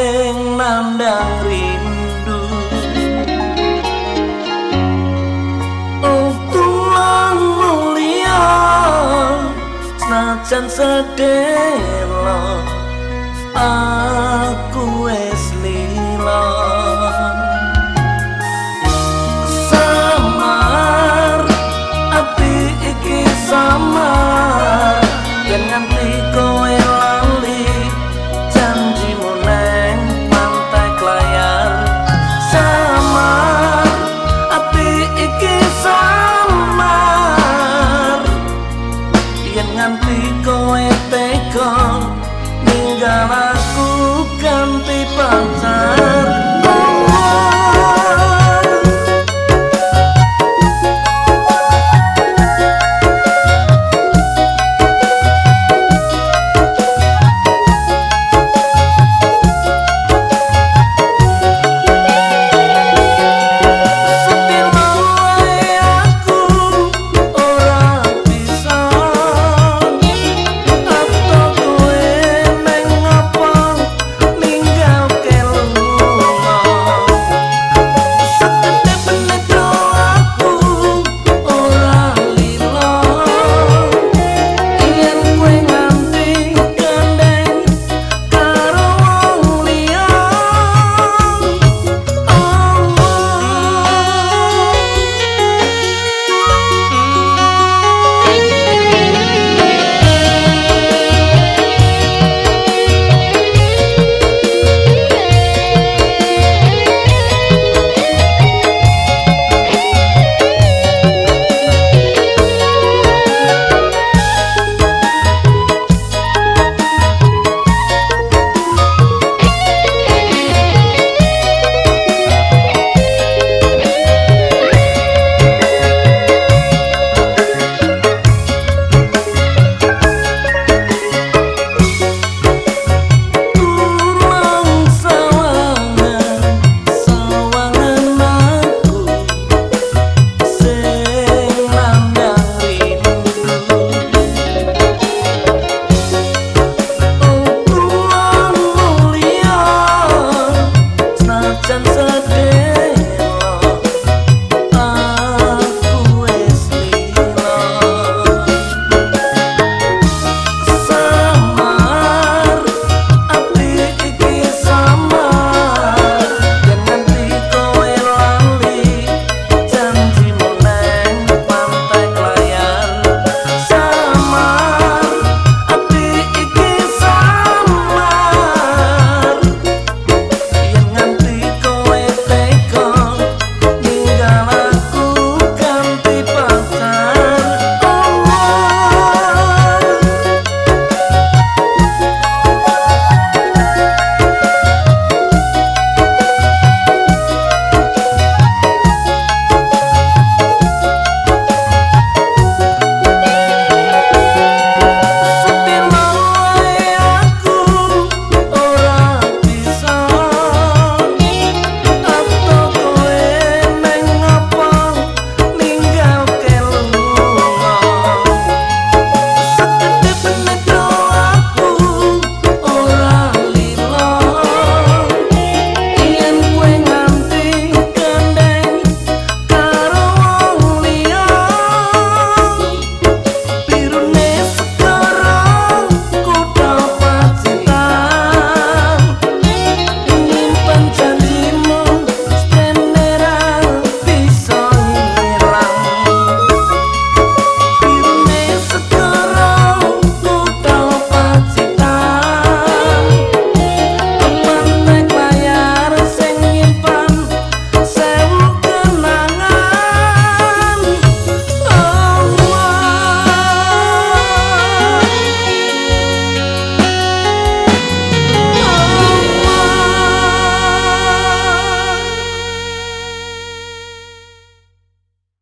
sing nandang rindu. Oh Untung mulia Senajan sedelo Aku yang nganti kowe teko ninggal